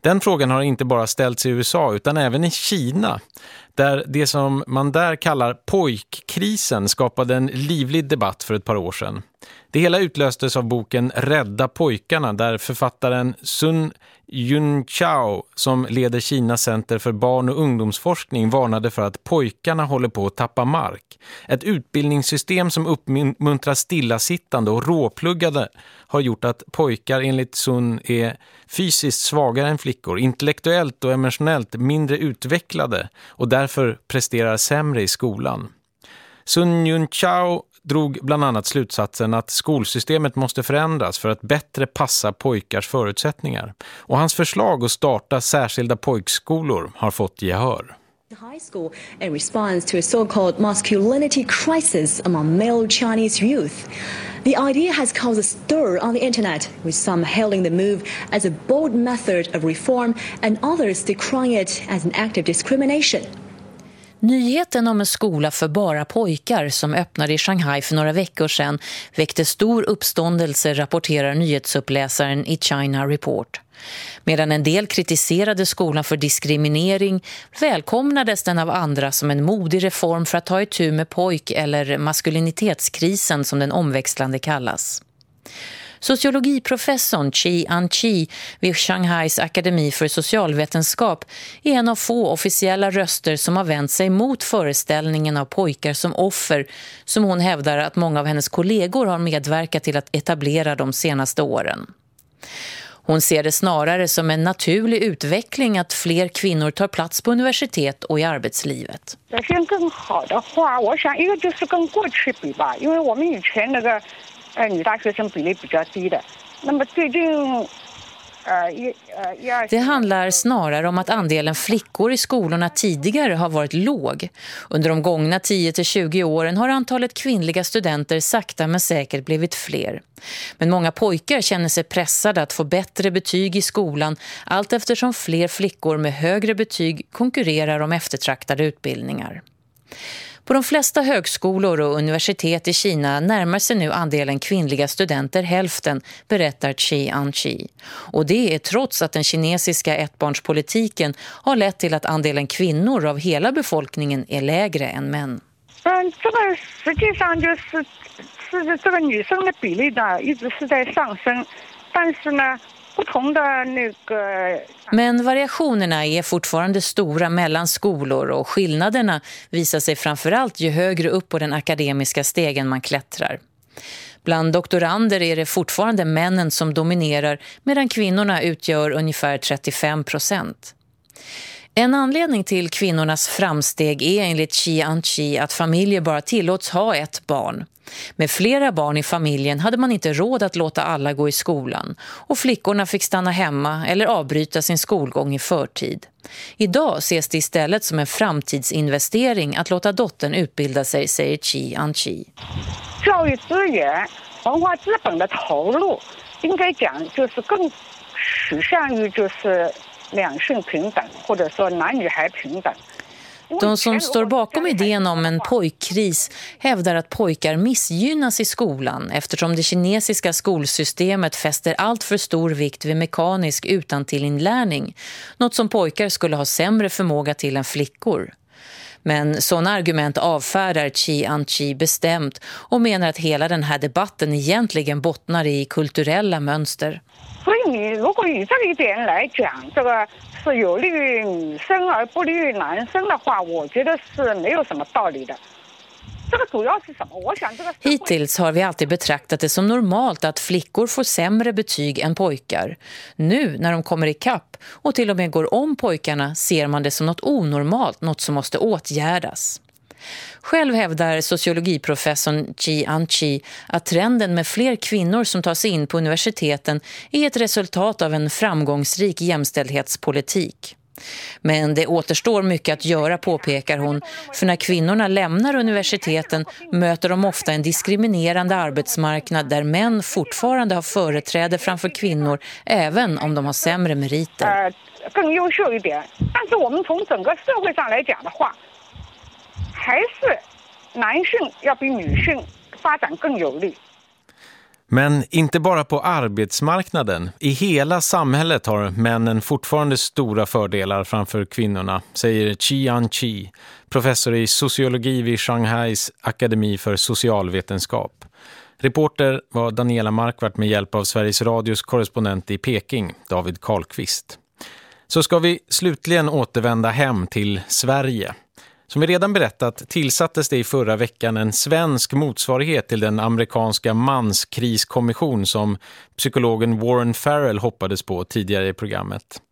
Den frågan har inte bara ställts i USA utan även i Kina där det som man där kallar pojkkrisen skapade en livlig debatt för ett par år sedan. Det hela utlöstes av boken Rädda pojkarna där författaren Sun Yunchao som leder Kinas center för barn- och ungdomsforskning varnade för att pojkarna håller på att tappa mark. Ett utbildningssystem som uppmuntrar stillasittande och råpluggade har gjort att pojkar enligt Sun är fysiskt svagare än flickor, intellektuellt och emotionellt mindre utvecklade och därför presterar sämre i skolan. Sun Yunchao drog bland annat slutsatsen att skolsystemet måste förändras för att bättre passa pojkars förutsättningar. Och hans förslag att starta särskilda pojkskolor har fått gehör. high school in response to a so-called masculinity crisis among male Chinese youth. The idea has caused a stir on the internet, with some hailing the move as a bold method of reform and others decrying it as an act of discrimination. Nyheten om en skola för bara pojkar som öppnade i Shanghai för några veckor sedan väckte stor uppståndelse, rapporterar nyhetsuppläsaren i China Report. Medan en del kritiserade skolan för diskriminering välkomnades den av andra som en modig reform för att ta itu med pojk- eller maskulinitetskrisen som den omväxlande kallas. Sociologiprofessorn Chi An-Chi vid Shanghais akademi för socialvetenskap är en av få officiella röster som har vänt sig mot föreställningen av pojkar som offer som hon hävdar att många av hennes kollegor har medverkat till att etablera de senaste åren. Hon ser det snarare som en naturlig utveckling att fler kvinnor tar plats på universitet och i arbetslivet. 表现更好的话，我想一个就是跟过去比吧，因为我们以前那个呃女大学生比例比较低的，那么最近 Det handlar snarare om att andelen flickor i skolorna tidigare har varit låg. Under de gångna 10-20 åren har antalet kvinnliga studenter sakta men säkert blivit fler. Men många pojkar känner sig pressade att få bättre betyg i skolan allt eftersom fler flickor med högre betyg konkurrerar om eftertraktade utbildningar. På de flesta högskolor och universitet i Kina närmar sig nu andelen kvinnliga studenter hälften, berättar Chi An-Chi. Och det är trots att den kinesiska ettbarnspolitiken har lett till att andelen kvinnor av hela befolkningen är lägre än män. 嗯，这个实际上就是是这个女生的比例呢一直是在上升，但是呢。 men variationerna är fortfarande stora mellan skolor och skillnaderna visar sig framförallt ju högre upp på den akademiska stegen man klättrar. Bland doktorander är det fortfarande männen som dominerar medan kvinnorna utgör ungefär 35 procent. En anledning till kvinnornas framsteg är enligt Chi Anqi att familjer bara tillåts ha ett barn. Med flera barn i familjen hade man inte råd att låta alla gå i skolan och flickorna fick stanna hemma eller avbryta sin skolgång i förtid. Idag ses det istället som en framtidsinvestering att låta dottern utbilda sig, säger Chi An-Chi. 教育资源、文化资本的投入，应该讲就是更趋向于就是两性平等，或者说男女孩平等。 De som står bakom idén om en pojkkris hävdar att pojkar missgynnas i skolan eftersom det kinesiska skolsystemet fäster allt för stor vikt vid mekanisk utantillinlärning, något som pojkar skulle ha sämre förmåga till än flickor. Men sådana argument avfärdar Chi An-Chi bestämt och menar att hela den här debatten egentligen bottnar i kulturella mönster. 所以你如果以这一点来讲，这个是有利于女生而不利于男生的话，我觉得是没有什么道理的。这个主要是什么？我想这个 Hittills har vi alltid betraktat det som normalt att flickor får sämre betyg än pojkar. Nu när de kommer i kapp och till och med går om pojkarna ser man det som något onormalt, något som måste åtgärdas. Själv hävdar sociologiprofessorn Chi An-Chi att trenden med fler kvinnor som tar sig in på universiteten är ett resultat av en framgångsrik jämställdhetspolitik. Men det återstår mycket att göra, påpekar hon, för när kvinnorna lämnar universiteten möter de ofta en diskriminerande arbetsmarknad där män fortfarande har företräde framför kvinnor även om de har sämre meriter. 呃更优秀一点。但是我们从整个社会上来讲的话， 还是男性要比女性发展更有利。 Men inte bara på arbetsmarknaden. I hela samhället har männen fortfarande stora fördelar framför kvinnorna, säger Chi An-Chi, professor i sociologi vid Shanghais akademi för socialvetenskap. Reporter var Daniela Markvart med hjälp av Sveriges Radios korrespondent i Peking, David Karlqvist. Så ska vi slutligen återvända hem till Sverige. som vi redan berättat tillsattes det i förra veckan en svensk motsvarighet till den amerikanska manskriskommission som psykologen Warren Farrell hoppades på tidigare i programmet.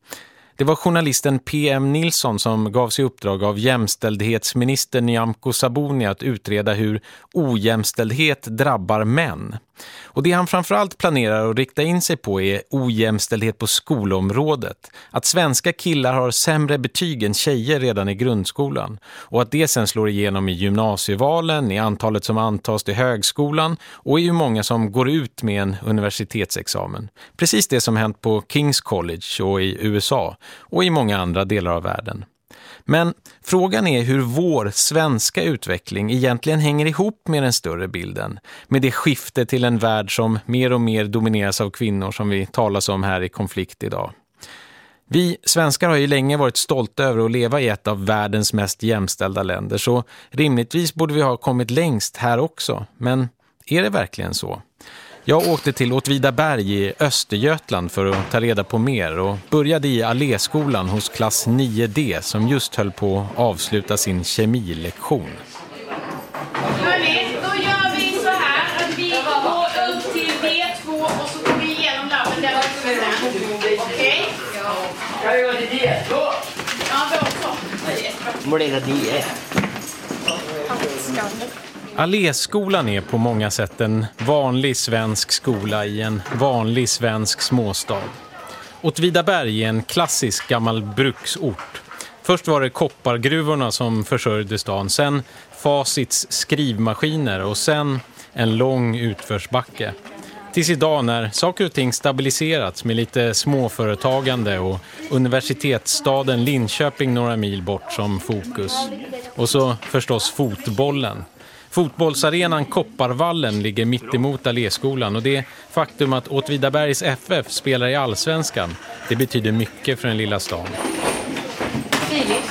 Det var journalisten P.M. Nilsson som gavs i uppdrag av jämställdhetsminister Nyamko Sabuni att utreda hur ojämställdhet drabbar män. Och det han framförallt planerar att rikta in sig på är ojämställdhet på skolområdet. Att svenska killar har sämre betyg än tjejer redan i grundskolan. Och att det sen slår igenom i gymnasievalen, i antalet som antas till högskolan och i hur många som går ut med en universitetsexamen. Precis det som hänt på King's College och i USA och i många andra delar av världen. Men frågan är hur vår svenska utveckling egentligen hänger ihop med den större bilden. Med det skifte till en värld som mer och mer domineras av kvinnor som vi talas om här i konflikt idag. Vi svenskar har ju länge varit stolta över att leva i ett av världens mest jämställda länder så rimligtvis borde vi ha kommit längst här också. Men är det verkligen så? Jag åkte till Åtvidaberg i Östergötland för att ta reda på mer och började i Alléskolan hos klass 9D som just höll på att avsluta sin kemilektion. Hörrni, då gör vi så här att vi går upp till D2 och så går vi igenom labben där uppe sen. Okej? Jag gör det D2. Ja, vi också. Blir det D1? Alléskolan är på många sätt en vanlig svensk skola i en vanlig svensk småstad. Åtvidaberg är en klassisk gammal bruksort. Först var det koppargruvorna som försörjde stan, sen Facits skrivmaskiner och sen en lång utförsbacke. Tills idag när saker och ting stabiliserats med lite småföretagande och universitetsstaden Linköping några mil bort som fokus. Och så förstås fotbollen. Fotbollsarenan Kopparvallen ligger mitt emot Alléskolan och det faktum att Åtvidabergs FF spelar i Allsvenskan, det betyder mycket för den lilla stan. Filip,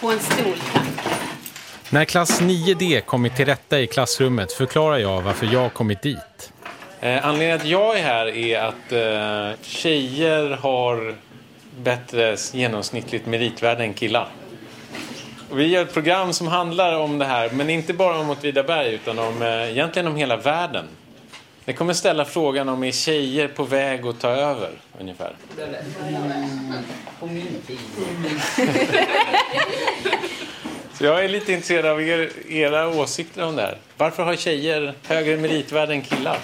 på en stol tack. När klass 9D kommit till rätta i klassrummet förklarar jag varför jag kommit dit. Eh, anledningen att jag är här är att eh, tjejer har bättre genomsnittligt meritvärde än killar. Och vi gör ett program som handlar om det här, men inte bara om Åtvidaberg utan om, eh, egentligen om hela världen. Det kommer ställa frågan om är tjejer på väg att ta över, ungefär. På min tid. Så jag är lite intresserad av er, era åsikter om det här. Varför har tjejer högre meritvärde än killar?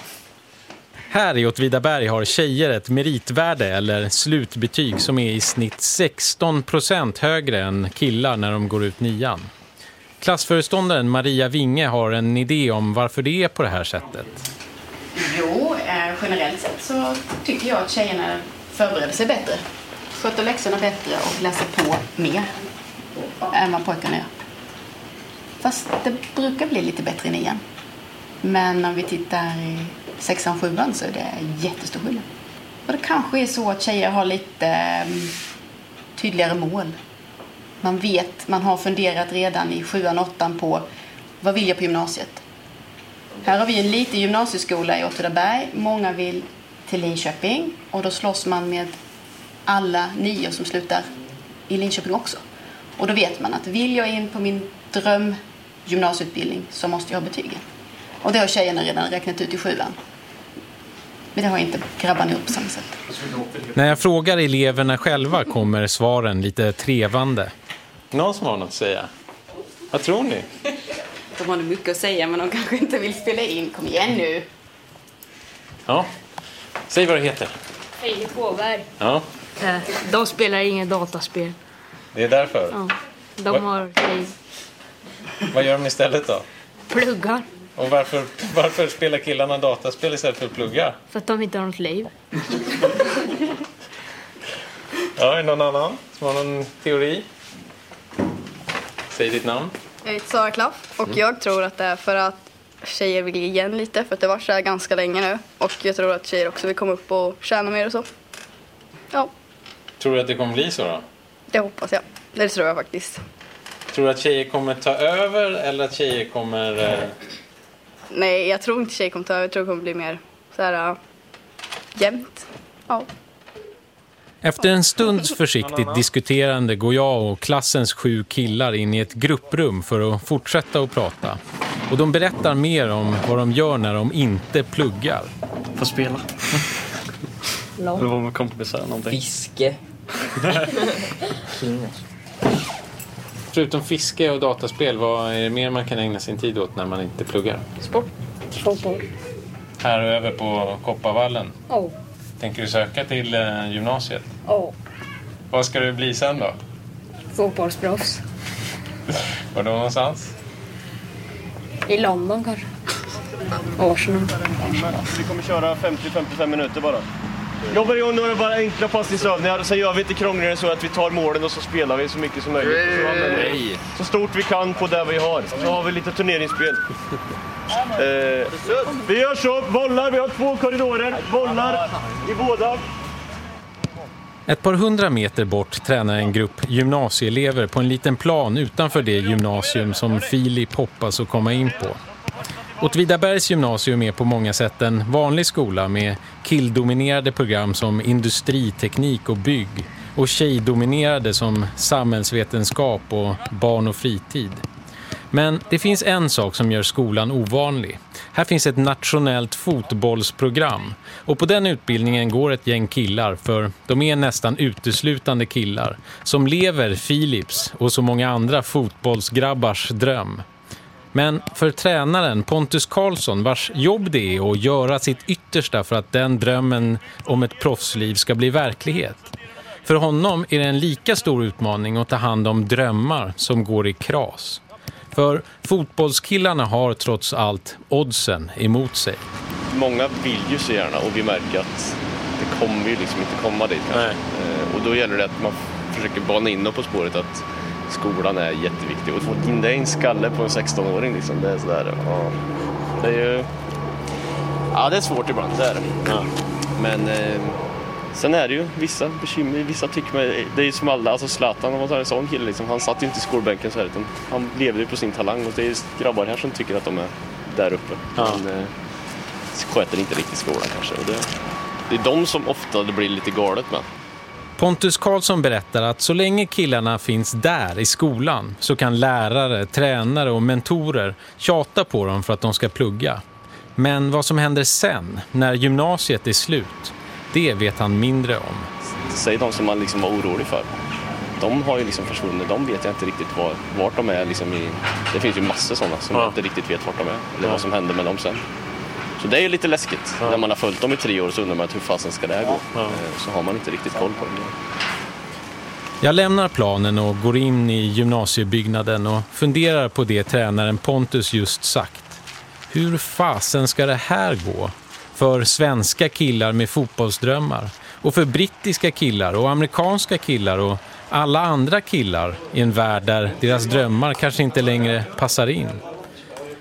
Här i Åtvidaberg har tjejer ett meritvärde eller slutbetyg som är i snitt 16 procent högre än killar när de går ut nian. Klassföreståndaren Maria Winge har en idé om varför det är på det här sättet. Jo, eh, generellt sett så tycker jag att tjejerna förbereder sig bättre. Sköter läxorna bättre och läser på mer än vad pojkarna gör. Fast det brukar bli lite bättre i nian. Men om vi tittar i sexan, sjuan så är det jättestor skillnad. Och det kanske är så att tjejer har lite mm, tydligare mål. Man vet, man har funderat redan i sjuan, åttan på vad vill jag på gymnasiet? Här har vi en liten gymnasieskola i Åtvidaberg. Många vill till Linköping och då slåss man med alla nio som slutar i Linköping också. Och då vet man att vill jag in på min drömgymnasieutbildning så måste jag ha betygen. Och det har tjejerna redan räknat ut i sjuan. Men det har inte grabbarna gjort på samma sätt. När jag frågar eleverna själva kommer svaren lite trevande. Någon som har något att säga? Vad tror ni? De har mycket att säga men de kanske inte vill spela in. Kom igen nu! Ja, säg vad du heter. Filip Åberg. Ja, Eh, De spelar inget dataspel. det är därför. Ja. De har. Vad gör de istället då? pluggar Och varför, varför spelar killarna dataspel istället för att plugga? för att de inte har något liv. Ja, är det någon annan som har någon teori? Säg ditt namn. Jag heter Sara Klaff och Mm. jag tror att det är för att tjejer vill ge igen lite för att det har varit så här ganska länge nu och jag tror att tjejer också vill komma upp och tjäna mer och så. Ja, Tror du att det kommer bli så då? det hoppas jag. Det tror jag faktiskt. Tror du att tjejer kommer ta över eller att tjejer kommer... Eh... Nej, jag tror inte tjejer kommer ta över. Jag tror det kommer bli mer så här uh, jämnt. Ja. Efter en stunds försiktigt diskuterande går jag och klassens sju killar in i ett grupprum för att fortsätta att prata. Och de berättar mer om vad de gör när de inte pluggar. Få spela. Eller vara med kompisar någonting. Fiske. Förutom fiske och dataspel, vad är det mer man kan ägna sin tid åt när man inte pluggar? Sport. Fotboll. Här över på Kopparvallen. Oh. Tänker du söka till eh, gymnasiet? Oh. Vad ska du bli sen då? Fotbollsproffs. Var då någonstans? I London kanske. Arsenal. Vi kommer köra 50-55 minuter bara. Jobbar igång några bara enkla passningsövningar. Sen gör vi inte krångligare än så att vi tar målen och så spelar vi så mycket som möjligt. Så, använder vi så stort vi kan på det vi har. Så har vi lite turneringsspel. Eh, vi gör så. Bollar. Vi har två korridorer. Bollar i båda. Ett par hundra meter bort tränar en grupp gymnasieelever på en liten plan utanför det gymnasium som Filip hoppas att komma in på. Åtvidabergs gymnasium är på många sätt en vanlig skola med killdominerade program som industriteknik och bygg och tjejdominerade som samhällsvetenskap och barn och fritid. Men det finns en sak som gör skolan ovanlig. Här finns ett nationellt fotbollsprogram och på den utbildningen går ett gäng killar för de är nästan uteslutande killar som lever Philips och så många andra fotbollsgrabbars dröm. Men för tränaren Pontus Karlsson vars jobb det är att göra sitt yttersta för att den drömmen om ett proffsliv ska bli verklighet. För honom är det en lika stor utmaning att ta hand om drömmar som går i kras. För fotbollskillarna har trots allt oddsen emot sig. Många vill ju så gärna och vi märker att det kommer ju liksom inte komma dit. Eh, Och då gäller det att man försöker bana in dem på spåret att skolan är jätteviktig. Och få in det i en skalle på en 16-åring liksom, det är sådär, ja. Det är ju... Ja, det är svårt ibland, det är det. Men eh, sen är det ju vissa bekymmer, vissa tycker man, det är ju som alla, alltså Zlatan om man tar en sån kille liksom, han satt ju inte i skolbänken så här utan han levde ju på sin talang och det är ju grabbar här som tycker att de är där uppe. Men, eh, sköter inte riktigt skolan kanske. Och det, det är de som ofta det blir lite galet med. Pontus Karlsson berättar att så länge killarna finns där i skolan så kan lärare, tränare och mentorer tjata på dem för att de ska plugga. Men vad som händer sen, när gymnasiet är slut, det vet han mindre om. Säg de som man liksom var orolig för. De har ju liksom försvunnit. De vet jag inte riktigt var, vart de är. Liksom i, det finns ju massor sådana som Ja. inte riktigt vet vart de är. Eller Ja. vad som händer med dem sen. Så det är ju lite läskigt. När man har följt dem i tre år så undrar man hur fasen ska det här gå. Eh, Så har man inte riktigt koll på det. Jag lämnar planen och går in i gymnasiebyggnaden och funderar på det tränaren Pontus just sagt. Hur fasen ska det här gå? För svenska killar med fotbollsdrömmar och för brittiska killar och amerikanska killar och alla andra killar i en värld där deras drömmar kanske inte längre passar in.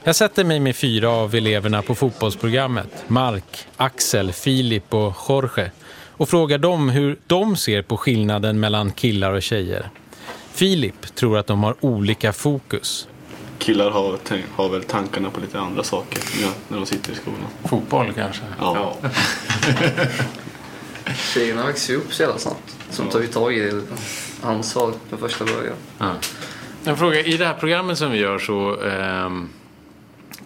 Jag sätter mig med fyra av eleverna på fotbollsprogrammet, Mark, Axel, Filip och Jorge, och frågar dem hur de ser på skillnaden mellan killar och tjejer. Filip tror att de har olika fokus. Killar har, har väl tankarna på lite andra saker ja, när de sitter i skolan. Fotboll kanske? Ja. Tjejerna växer ju upp så jävla snabbt. Som tar ju tag i ansvar från första början. En fråga, i det här programmet som vi gör så ehm,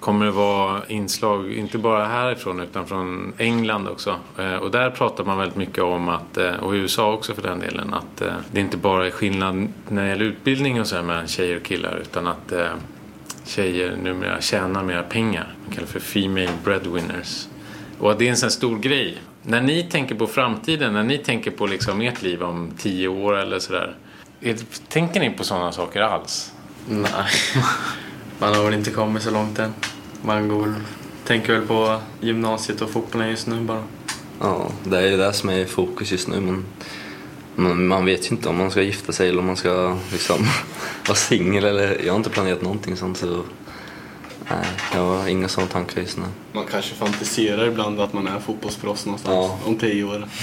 kommer det vara inslag, inte bara härifrån utan från England också. Eh, och där pratar man väldigt mycket om att, eh, och i USA också för den delen, att eh, det inte bara är skillnad när det gäller utbildning och så här mellan tjejer och killar utan att tjejer numera tjänar mer pengar. Man kallar det för female breadwinners. Och att det är en sån stor grej. När ni tänker på framtiden, när ni tänker på liksom ert liv om tio år eller sådär. Tänker ni på sådana saker alls? Nej, man har väl inte kommit så långt än. Man går, tänker väl på gymnasiet och fotbollen just nu bara. Ja, det är ju det som är i fokus just nu. Men man, man vet ju inte om man ska gifta sig eller om man ska liksom vara singel. Eller, jag har inte planerat någonting sånt. Så, nej, jag har inga sådana tankar just nu. Man kanske fantiserar ibland att man är fotbollsproffs någonstans om tio år.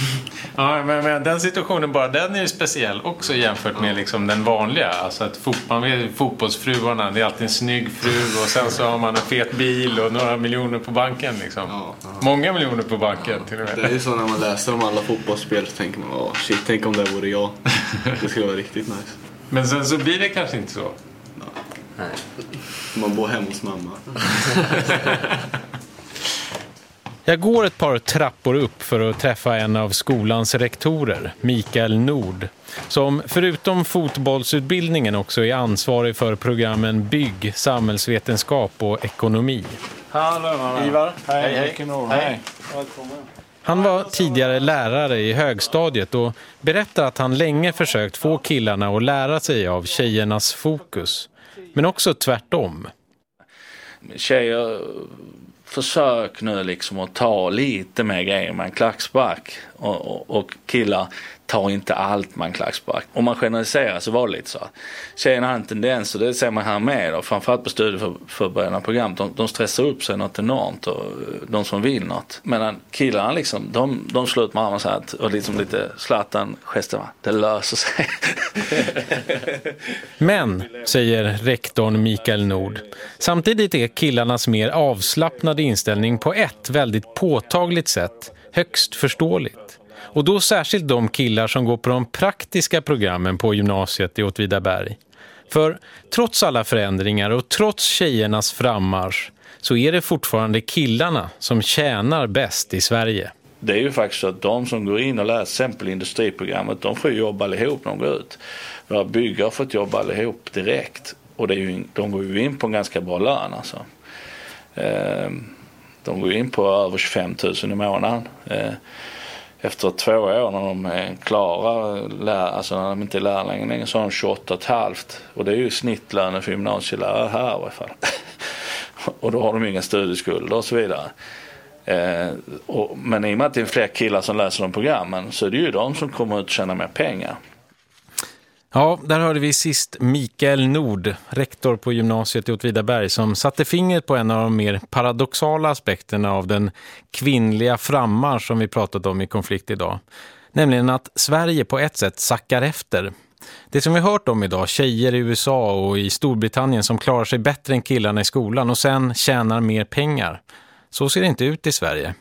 Ja, men, men den situationen bara, den är ju speciell också jämfört med liksom den vanliga. Alltså att fot, man vet fotbollsfruarna, det är alltid en snygg fru och sen så har man en fet bil och några miljoner på banken liksom. Många miljoner på banken till och med. Det är ju så när man läser om alla fotbollsspel så tänker man åh shit, tänk om det vore jag. Det skulle vara riktigt nice. Men sen så blir det kanske inte så. Nej. Man bor hemma hos mamma. Jag går ett par trappor upp för att träffa en av skolans rektorer, Mikael Nord, som förutom fotbollsutbildningen också är ansvarig för programmen Bygg, samhällsvetenskap och ekonomi. Hallå, Ivar. Hej, Hej, hej. Hej. Hej. Välkommen. Han var tidigare lärare i högstadiet och berättar att han länge försökt få killarna att lära sig av tjejernas fokus. Men också tvärtom. Tjejer, försök nu liksom att ta lite mer grejer med en klackspark. Och, och, killar, tar inte allt med en klackspark. Om man generaliserar så var det lite så. Tjejerna har en tendens, och det ser man här med, då, framförallt på studieförberedande program, de, de stressar upp sig något enormt, och eh, de som vill något. Medan killarna liksom, de, de slår ut med armarna så här, och liksom lite Zlatan-gesten. det löser sig. Men, säger rektorn Mikael Nord, samtidigt är killarnas mer avslappnade inställning på ett väldigt påtagligt sätt högst förståeligt. Och då särskilt de killar som går på de praktiska programmen på gymnasiet i Åtvidaberg. För trots alla förändringar och trots tjejernas frammarsch så är det fortfarande killarna som tjänar bäst i Sverige. Det är ju faktiskt så att de som går in och läser till exempel industriprogrammet, de får ju jobba allihop när de går ut. Våra byggare har fått jobba allihop direkt. Och det är ju, de går ju in på en ganska bra lön alltså. Ehm, de går ju in på över 25 000 i månaden. Ehm, efter två år när de är klara, lär, alltså när de inte är lärlingar längre, så har de 28 halvt. Och det är ju snittlönen för gymnasielärare här i alla fall. Och då har de inga studieskulder och så vidare. Eh, och, men i och med att det är fler killar som läser de programmen så är det ju de som kommer ut och tjäna mer pengar. Ja, där hörde vi sist Mikael Nord, rektor på gymnasiet i Åtvidaberg, som satte fingret på en av de mer paradoxala aspekterna av den kvinnliga frammarsch som vi pratat om i konflikt idag. Nämligen att Sverige på ett sätt sackar efter. Det som vi hört om idag, tjejer i USA och i Storbritannien som klarar sig bättre än killarna i skolan och sen tjänar mer pengar. Så ser det inte ut i Sverige.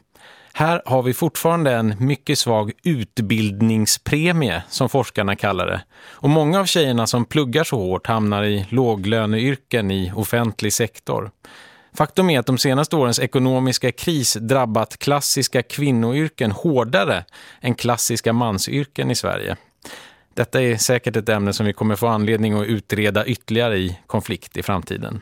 Här har vi fortfarande en mycket svag utbildningspremie som forskarna kallar det. Och många av tjejerna som pluggar så hårt hamnar i låglöneyrken i offentlig sektor. Faktum är att de senaste årens ekonomiska kris drabbat klassiska kvinnoyrken hårdare än klassiska mansyrken i Sverige. Detta är säkert ett ämne som vi kommer få anledning att utreda ytterligare i konflikt i framtiden.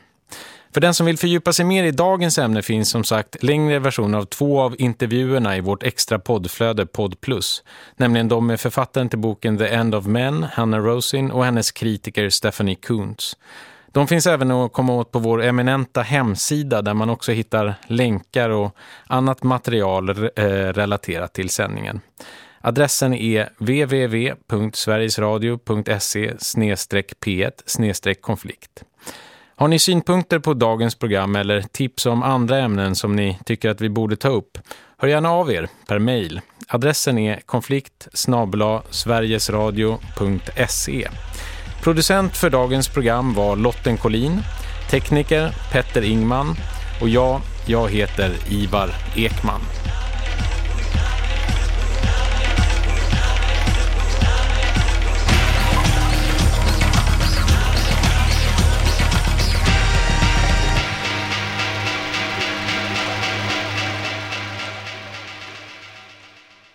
För den som vill fördjupa sig mer i dagens ämne finns som sagt längre versioner av två av intervjuerna i vårt extra poddflöde Podd Plus. Nämligen de med författaren till boken The End of Men, Hannah Rosin och hennes kritiker Stephanie Kuntz. De finns även att komma åt på vår eminenta hemsida där man också hittar länkar och annat material eh, relaterat till sändningen. Adressen är www.sverigesradio.se p1 konflikt. Har ni synpunkter på dagens program eller tips om andra ämnen som ni tycker att vi borde ta upp? Hör gärna av er per mejl. Adressen är konflikt sverigesradio.se. Producent för dagens program var Lotten Collin, tekniker Petter Ingman och jag, jag heter Ivar Ekman.